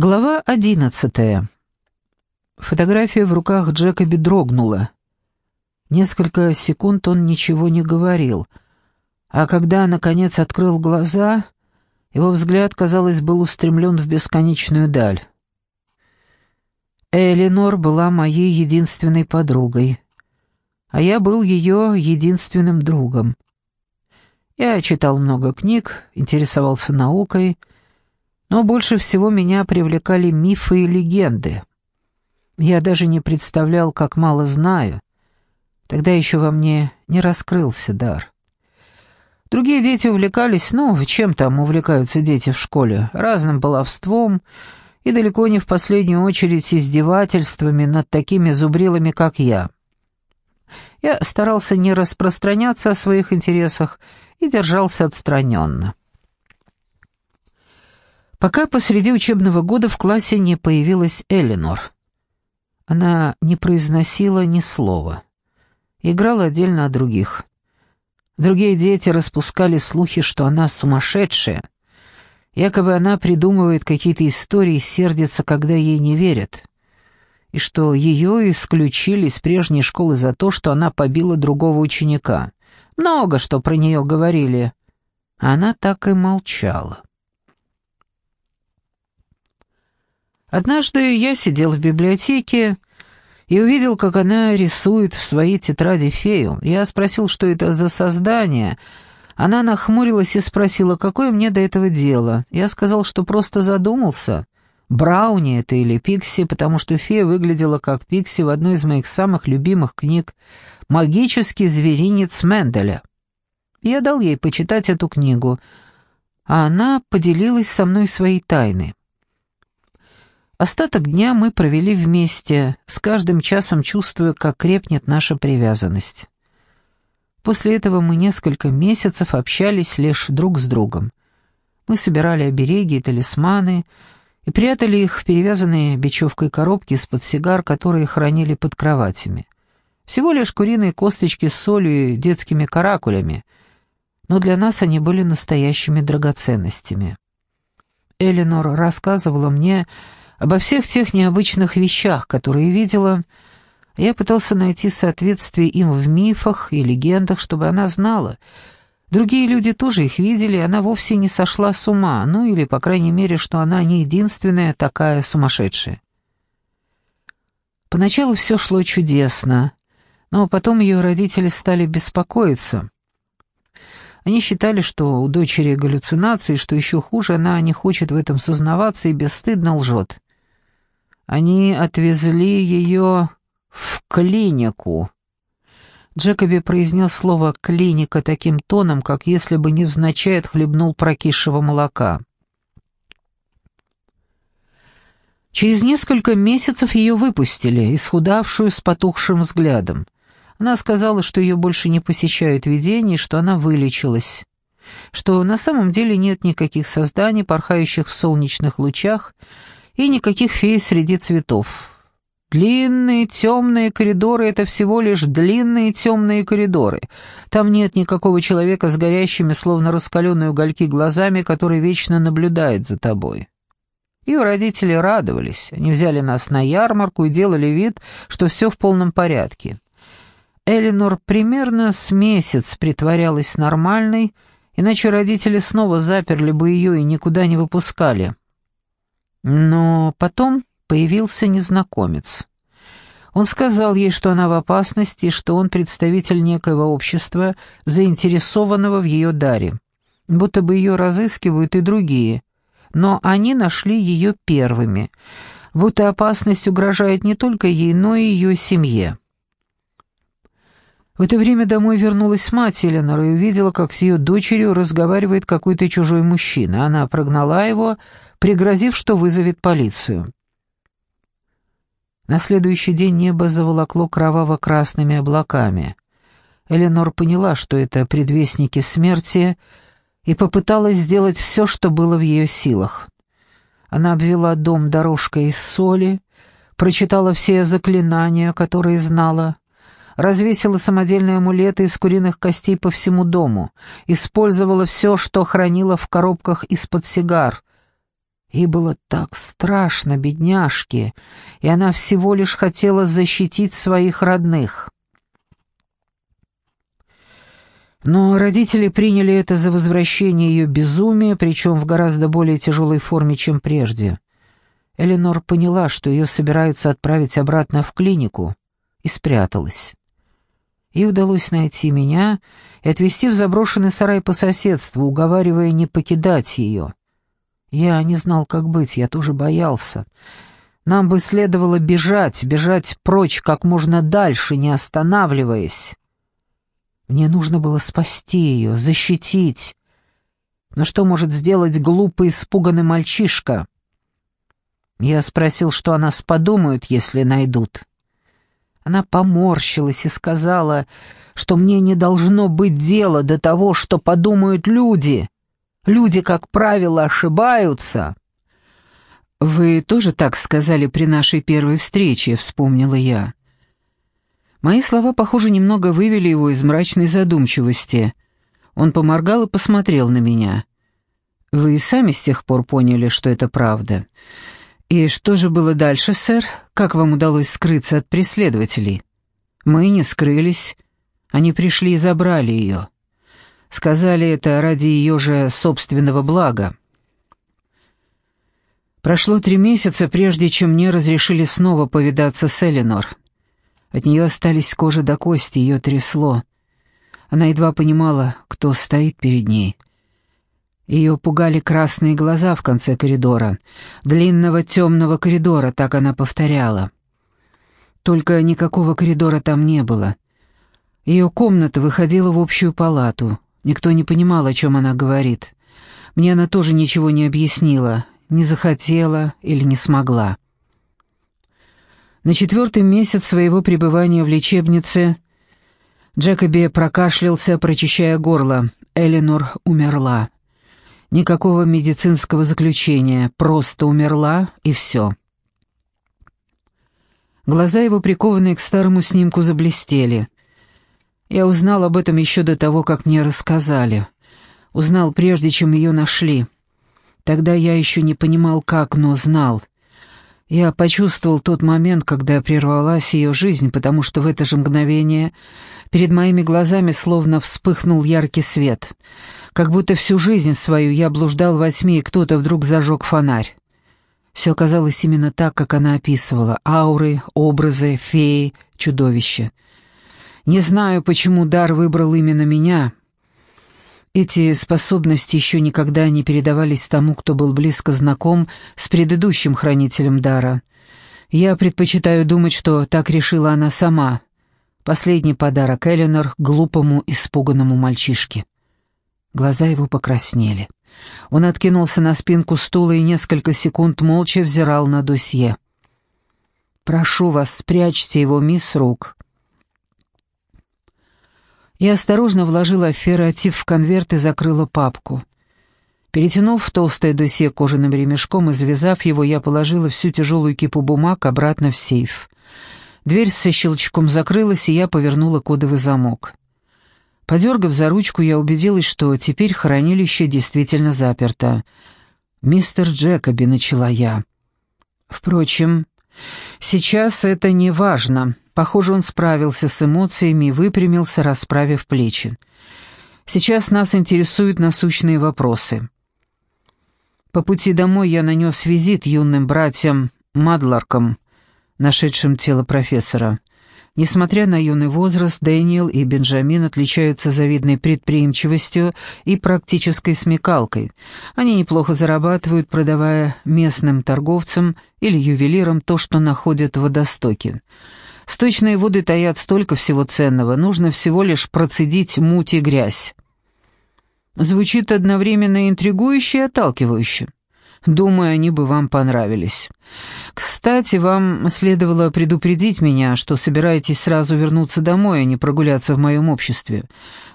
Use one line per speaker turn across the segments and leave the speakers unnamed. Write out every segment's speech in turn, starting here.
Глава одиннадцатая. Фотография в руках Джекоби дрогнула. Несколько секунд он ничего не говорил, а когда, наконец, открыл глаза, его взгляд, казалось, был устремлен в бесконечную даль. Элинор была моей единственной подругой, а я был ее единственным другом. Я читал много книг, интересовался наукой, но больше всего меня привлекали мифы и легенды. Я даже не представлял, как мало знаю. Тогда еще во мне не раскрылся дар. Другие дети увлекались, ну, чем там увлекаются дети в школе, разным баловством и далеко не в последнюю очередь издевательствами над такими зубрилами, как я. Я старался не распространяться о своих интересах и держался отстраненно пока посреди учебного года в классе не появилась Эленор. Она не произносила ни слова. Играла отдельно от других. Другие дети распускали слухи, что она сумасшедшая. Якобы она придумывает какие-то истории и сердится, когда ей не верят. И что ее исключили из прежней школы за то, что она побила другого ученика. Много что про нее говорили. Она так и молчала. Однажды я сидел в библиотеке и увидел, как она рисует в своей тетради фею. Я спросил, что это за создание. Она нахмурилась и спросила, какое мне до этого дело. Я сказал, что просто задумался. Брауни это или Пикси, потому что фея выглядела как Пикси в одной из моих самых любимых книг «Магический зверинец Менделя». Я дал ей почитать эту книгу, а она поделилась со мной своей тайной. Остаток дня мы провели вместе, с каждым часом чувствуя, как крепнет наша привязанность. После этого мы несколько месяцев общались лишь друг с другом. Мы собирали обереги и талисманы и прятали их в перевязанные бечевкой коробки из-под сигар, которые хранили под кроватями. Всего лишь куриные косточки с солью и детскими каракулями, но для нас они были настоящими драгоценностями. Эленор рассказывала мне, Обо всех тех необычных вещах, которые видела, я пытался найти соответствие им в мифах и легендах, чтобы она знала. Другие люди тоже их видели, она вовсе не сошла с ума, ну или, по крайней мере, что она не единственная такая сумасшедшая. Поначалу все шло чудесно, но потом ее родители стали беспокоиться. Они считали, что у дочери галлюцинации, что еще хуже, она не хочет в этом сознаваться и бесстыдно лжет. Они отвезли ее в клинику. Джекоби произнес слово «клиника» таким тоном, как если бы невзначай отхлебнул прокисшего молока. Через несколько месяцев ее выпустили, исхудавшую с потухшим взглядом. Она сказала, что ее больше не посещают видения, что она вылечилась, что на самом деле нет никаких созданий, порхающих в солнечных лучах, и никаких фей среди цветов. Длинные темные коридоры — это всего лишь длинные темные коридоры. Там нет никакого человека с горящими, словно раскаленные угольки глазами, который вечно наблюдает за тобой. Ее родители радовались. Они взяли нас на ярмарку и делали вид, что все в полном порядке. Элинор примерно с месяц притворялась нормальной, иначе родители снова заперли бы ее и никуда не выпускали. Но потом появился незнакомец. Он сказал ей, что она в опасности, что он представитель некоего общества, заинтересованного в ее даре. Будто бы ее разыскивают и другие. Но они нашли ее первыми. Будто опасность угрожает не только ей, но и ее семье. В это время домой вернулась мать Эленор и увидела, как с ее дочерью разговаривает какой-то чужой мужчина. Она прогнала его, пригрозив, что вызовет полицию. На следующий день небо заволокло кроваво-красными облаками. Эленор поняла, что это предвестники смерти, и попыталась сделать все, что было в ее силах. Она обвела дом дорожкой из соли, прочитала все заклинания, которые знала, развесила самодельные амулеты из куриных костей по всему дому, использовала все, что хранила в коробках из-под сигар, Ей было так страшно, бедняжке, и она всего лишь хотела защитить своих родных. Но родители приняли это за возвращение ее безумия, причем в гораздо более тяжелой форме, чем прежде. Эленор поняла, что ее собираются отправить обратно в клинику, и спряталась. Ей удалось найти меня и отвезти в заброшенный сарай по соседству, уговаривая не покидать ее. Я не знал, как быть, я тоже боялся. Нам бы следовало бежать, бежать прочь как можно дальше, не останавливаясь. Мне нужно было спасти ее, защитить. Но что может сделать глупый, испуганный мальчишка? Я спросил, что о нас подумают, если найдут. Она поморщилась и сказала, что мне не должно быть дела до того, что подумают люди. Люди, как правило, ошибаются. «Вы тоже так сказали при нашей первой встрече», — вспомнила я. Мои слова, похоже, немного вывели его из мрачной задумчивости. Он поморгал и посмотрел на меня. «Вы и сами с тех пор поняли, что это правда. И что же было дальше, сэр? Как вам удалось скрыться от преследователей?» «Мы не скрылись. Они пришли и забрали ее». Сказали это ради ее же собственного блага. Прошло три месяца, прежде чем мне разрешили снова повидаться с Эленор. От нее остались кожа до кости, ее трясло. Она едва понимала, кто стоит перед ней. Ее пугали красные глаза в конце коридора, длинного темного коридора, так она повторяла. Только никакого коридора там не было. Ее комната выходила в общую палату. Никто не понимал, о чем она говорит. Мне она тоже ничего не объяснила, не захотела или не смогла. На четвертый месяц своего пребывания в лечебнице Джекоби прокашлялся, прочищая горло. Эленор умерла. Никакого медицинского заключения, просто умерла и все. Глаза его, прикованные к старому снимку, заблестели. Я узнал об этом еще до того, как мне рассказали. Узнал прежде, чем ее нашли. Тогда я еще не понимал, как, но знал. Я почувствовал тот момент, когда прервалась ее жизнь, потому что в это же мгновение перед моими глазами словно вспыхнул яркий свет. Как будто всю жизнь свою я блуждал во тьме, и кто-то вдруг зажег фонарь. Все оказалось именно так, как она описывала. Ауры, образы, феи, чудовища. Не знаю, почему дар выбрал именно меня. Эти способности еще никогда не передавались тому, кто был близко знаком с предыдущим хранителем дара. Я предпочитаю думать, что так решила она сама. Последний подарок Эленор глупому, испуганному мальчишке. Глаза его покраснели. Он откинулся на спинку стула и несколько секунд молча взирал на досье. «Прошу вас, спрячьте его, мисс Рук. Я осторожно вложила ферротип в конверт и закрыла папку. Перетянув толстое досье кожаным ремешком и завязав его, я положила всю тяжелую кипу бумаг обратно в сейф. Дверь со щелчком закрылась, и я повернула кодовый замок. Подергав за ручку, я убедилась, что теперь хранилище действительно заперто. «Мистер Джекоби», — начала я. «Впрочем, сейчас это не важно», Похоже, он справился с эмоциями и выпрямился, расправив плечи. Сейчас нас интересуют насущные вопросы. По пути домой я нанес визит юным братьям Мадларкам, нашедшим тело профессора. Несмотря на юный возраст, Дэниел и Бенджамин отличаются завидной предприимчивостью и практической смекалкой. Они неплохо зарабатывают, продавая местным торговцам или ювелирам то, что находят в водостоке. Сточные воды таят столько всего ценного, нужно всего лишь процедить муть и грязь. Звучит одновременно интригующе и отталкивающе. Думаю, они бы вам понравились. Кстати, вам следовало предупредить меня, что собираетесь сразу вернуться домой, а не прогуляться в моем обществе.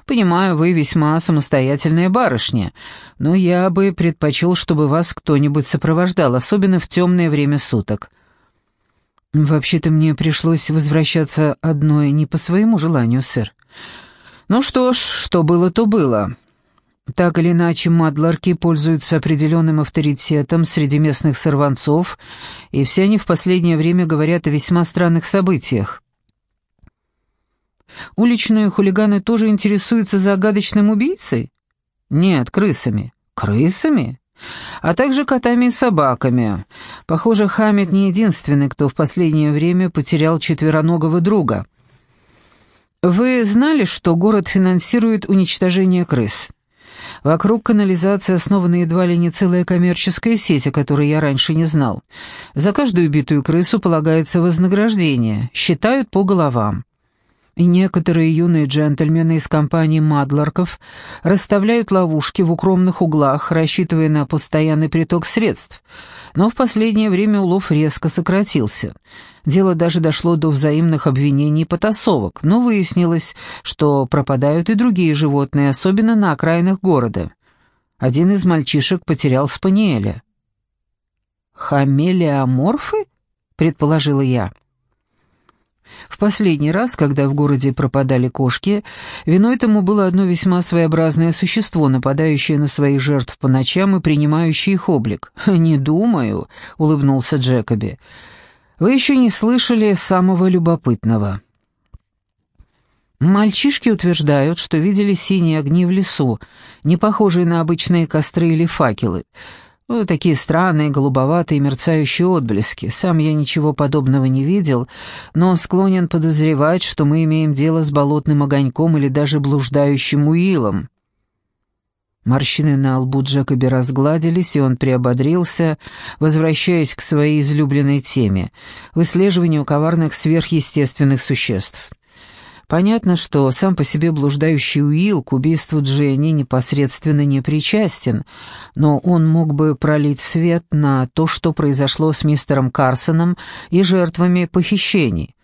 Понимаю, вы весьма самостоятельная барышня, но я бы предпочел, чтобы вас кто-нибудь сопровождал, особенно в темное время суток. «Вообще-то мне пришлось возвращаться одной не по своему желанию, сэр». «Ну что ж, что было, то было. Так или иначе, мадларки пользуются определенным авторитетом среди местных сорванцов, и все они в последнее время говорят о весьма странных событиях. Уличные хулиганы тоже интересуются загадочным убийцей? Нет, крысами. Крысами? А также котами и собаками. Похоже, Хамид не единственный, кто в последнее время потерял четвероногого друга. Вы знали, что город финансирует уничтожение крыс? Вокруг канализации основана едва ли не целая коммерческая сеть, о которой я раньше не знал. За каждую убитую крысу полагается вознаграждение, считают по головам и некоторые юные джентльмены из компании Мадларков расставляют ловушки в укромных углах, рассчитывая на постоянный приток средств. Но в последнее время улов резко сократился. Дело даже дошло до взаимных обвинений и потасовок, но выяснилось, что пропадают и другие животные, особенно на окраинах города. Один из мальчишек потерял спаниеля. «Хамелеоморфы?» — предположила я. В последний раз, когда в городе пропадали кошки, виной тому было одно весьма своеобразное существо, нападающее на своих жертв по ночам и принимающее их облик. «Не думаю», — улыбнулся Джекоби. «Вы еще не слышали самого любопытного». Мальчишки утверждают, что видели синие огни в лесу, не похожие на обычные костры или факелы. Ну, такие странные, голубоватые, мерцающие отблески. Сам я ничего подобного не видел, но склонен подозревать, что мы имеем дело с болотным огоньком или даже блуждающим уилом. Морщины на лбу Джекоби разгладились, и он приободрился, возвращаясь к своей излюбленной теме — выслеживанию коварных сверхъестественных существ. Понятно, что сам по себе блуждающий Уилл к убийству Дженни непосредственно не причастен, но он мог бы пролить свет на то, что произошло с мистером Карсоном и жертвами похищений.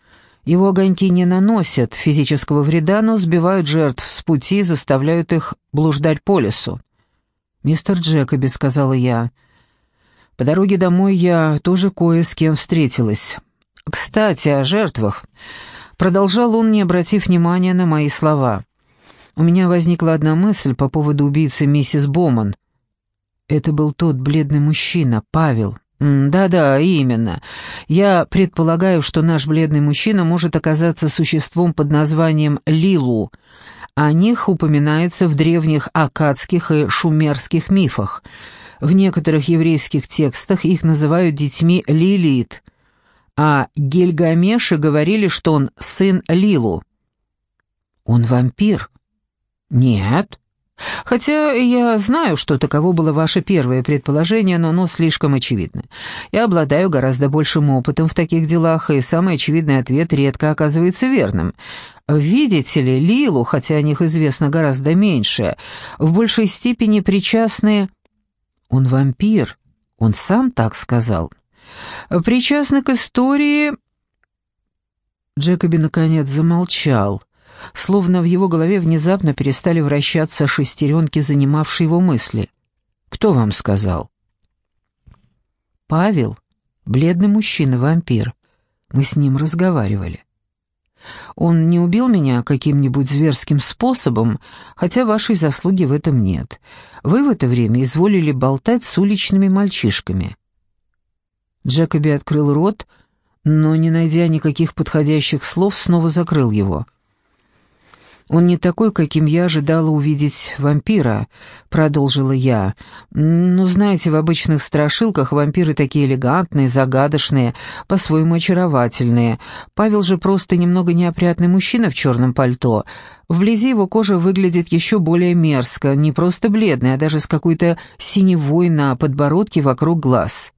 Его огоньки не наносят физического вреда, но сбивают жертв с пути и заставляют их блуждать по лесу. «Мистер Джекоби», — сказала я, — «по дороге домой я тоже кое с кем встретилась. Кстати, о жертвах». Продолжал он, не обратив внимания на мои слова. У меня возникла одна мысль по поводу убийцы миссис Боман. Это был тот бледный мужчина, Павел. «Да-да, именно. Я предполагаю, что наш бледный мужчина может оказаться существом под названием Лилу. О них упоминается в древних акадских и шумерских мифах. В некоторых еврейских текстах их называют детьми Лилит — а Гильгамеше говорили, что он сын Лилу. Он вампир? Нет. Хотя я знаю, что таково было ваше первое предположение, но оно слишком очевидно. Я обладаю гораздо большим опытом в таких делах, и самый очевидный ответ редко оказывается верным. Видите ли, Лилу, хотя о них известно гораздо меньше, в большей степени причастны... Он вампир, он сам так сказал. Причастны к истории...» Джекоби, наконец, замолчал, словно в его голове внезапно перестали вращаться шестеренки, занимавшие его мысли. «Кто вам сказал?» «Павел, бледный мужчина-вампир. Мы с ним разговаривали. Он не убил меня каким-нибудь зверским способом, хотя вашей заслуги в этом нет. Вы в это время изволили болтать с уличными мальчишками. Джекоби открыл рот, но, не найдя никаких подходящих слов, снова закрыл его. «Он не такой, каким я ожидала увидеть вампира», — продолжила я. «Ну, знаете, в обычных страшилках вампиры такие элегантные, загадочные, по-своему очаровательные. Павел же просто немного неопрятный мужчина в черном пальто. Вблизи его кожа выглядит еще более мерзко, не просто бледная, а даже с какой-то синевой на подбородке вокруг глаз»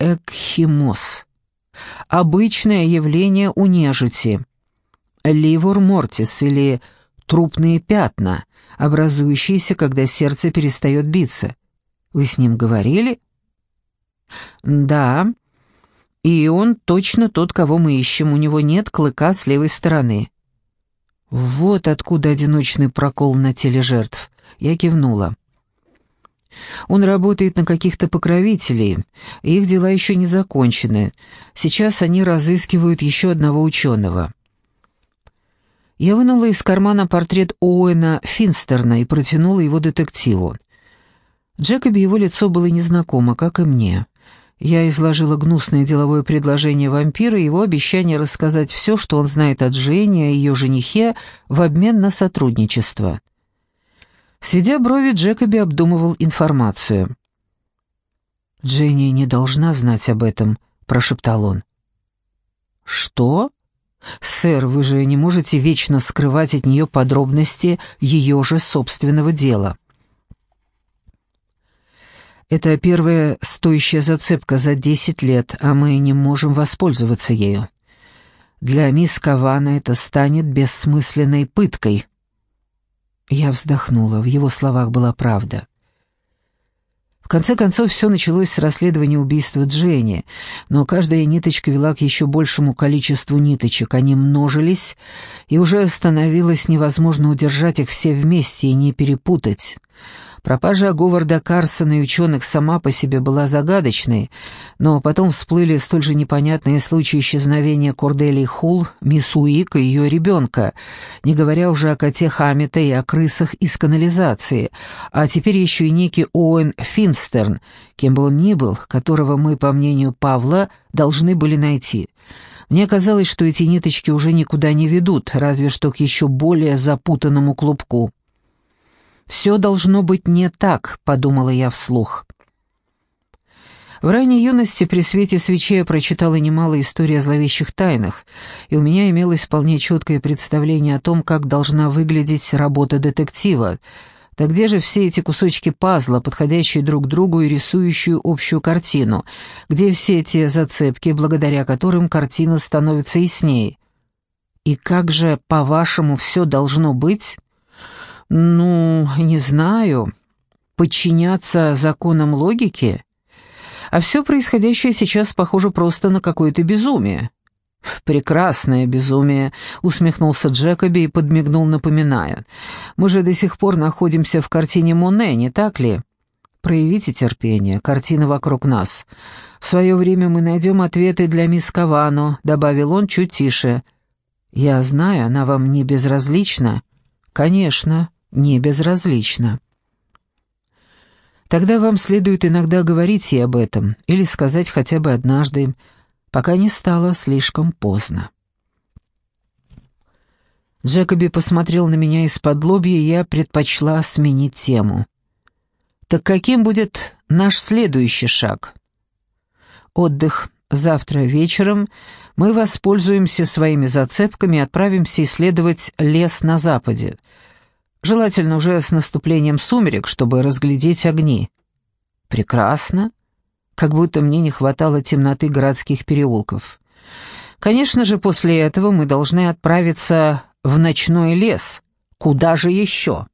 экхимоз. Обычное явление у нежити. Ливор мортис или трупные пятна, образующиеся, когда сердце перестает биться. Вы с ним говорили? Да. И он точно тот, кого мы ищем. У него нет клыка с левой стороны. Вот откуда одиночный прокол на теле жертв. Я кивнула. Он работает на каких-то покровителей, их дела еще не закончены. Сейчас они разыскивают еще одного ученого. Я вынула из кармана портрет Оуэна Финстерна и протянула его детективу. Джекоби его лицо было незнакомо, как и мне. Я изложила гнусное деловое предложение вампира и его обещание рассказать все, что он знает от Жени, о ее женихе, в обмен на сотрудничество. Сведя брови, Джекоби обдумывал информацию. «Дженни не должна знать об этом», — прошептал он. «Что?» «Сэр, вы же не можете вечно скрывать от нее подробности ее же собственного дела». Это первая стоящая зацепка за десять лет, а мы не можем воспользоваться ею. Для мисс Кавана это станет бессмысленной пыткой. Я вздохнула, в его словах была правда. В конце концов, все началось с расследования убийства Дженни, но каждая ниточка вела к еще большему количеству ниточек. Они множились, и уже становилось невозможно удержать их все вместе и не перепутать. Пропажа Говарда Карсона и ученых сама по себе была загадочной, но потом всплыли столь же непонятные случаи исчезновения Корделии Хул, мисс Уик и ее ребенка, не говоря уже о коте Хаммета и о крысах из канализации, а теперь еще и некий Оуэн Финстерн, кем бы он ни был, которого мы, по мнению Павла, должны были найти. Мне казалось, что эти ниточки уже никуда не ведут, разве что к еще более запутанному клубку. «Все должно быть не так», — подумала я вслух. В ранней юности при свете свечей я прочитала немало историй о зловещих тайнах, и у меня имелось вполне четкое представление о том, как должна выглядеть работа детектива. Так где же все эти кусочки пазла, подходящие друг другу и рисующие общую картину? Где все эти зацепки, благодаря которым картина становится яснее? И как же, по-вашему, все должно быть? Ну, не знаю. Подчиняться законам логики? А все происходящее сейчас похоже просто на какое-то безумие. «Прекрасное безумие», — усмехнулся Джекоби и подмигнул, напоминая. «Мы же до сих пор находимся в картине Моне, не так ли?» «Проявите терпение, картина вокруг нас. В свое время мы найдем ответы для мисс Кавано», — добавил он чуть тише. «Я знаю, она вам не безразлична». «Конечно», не безразлично. Тогда вам следует иногда говорить ей об этом, или сказать хотя бы однажды, пока не стало слишком поздно. Джекоби посмотрел на меня из-под лобья, и я предпочла сменить тему. «Так каким будет наш следующий шаг?» «Отдых. Завтра вечером мы воспользуемся своими зацепками и отправимся исследовать лес на западе. Желательно уже с наступлением сумерек, чтобы разглядеть огни. Прекрасно. Как будто мне не хватало темноты городских переулков. Конечно же, после этого мы должны отправиться в ночной лес. Куда же еще?»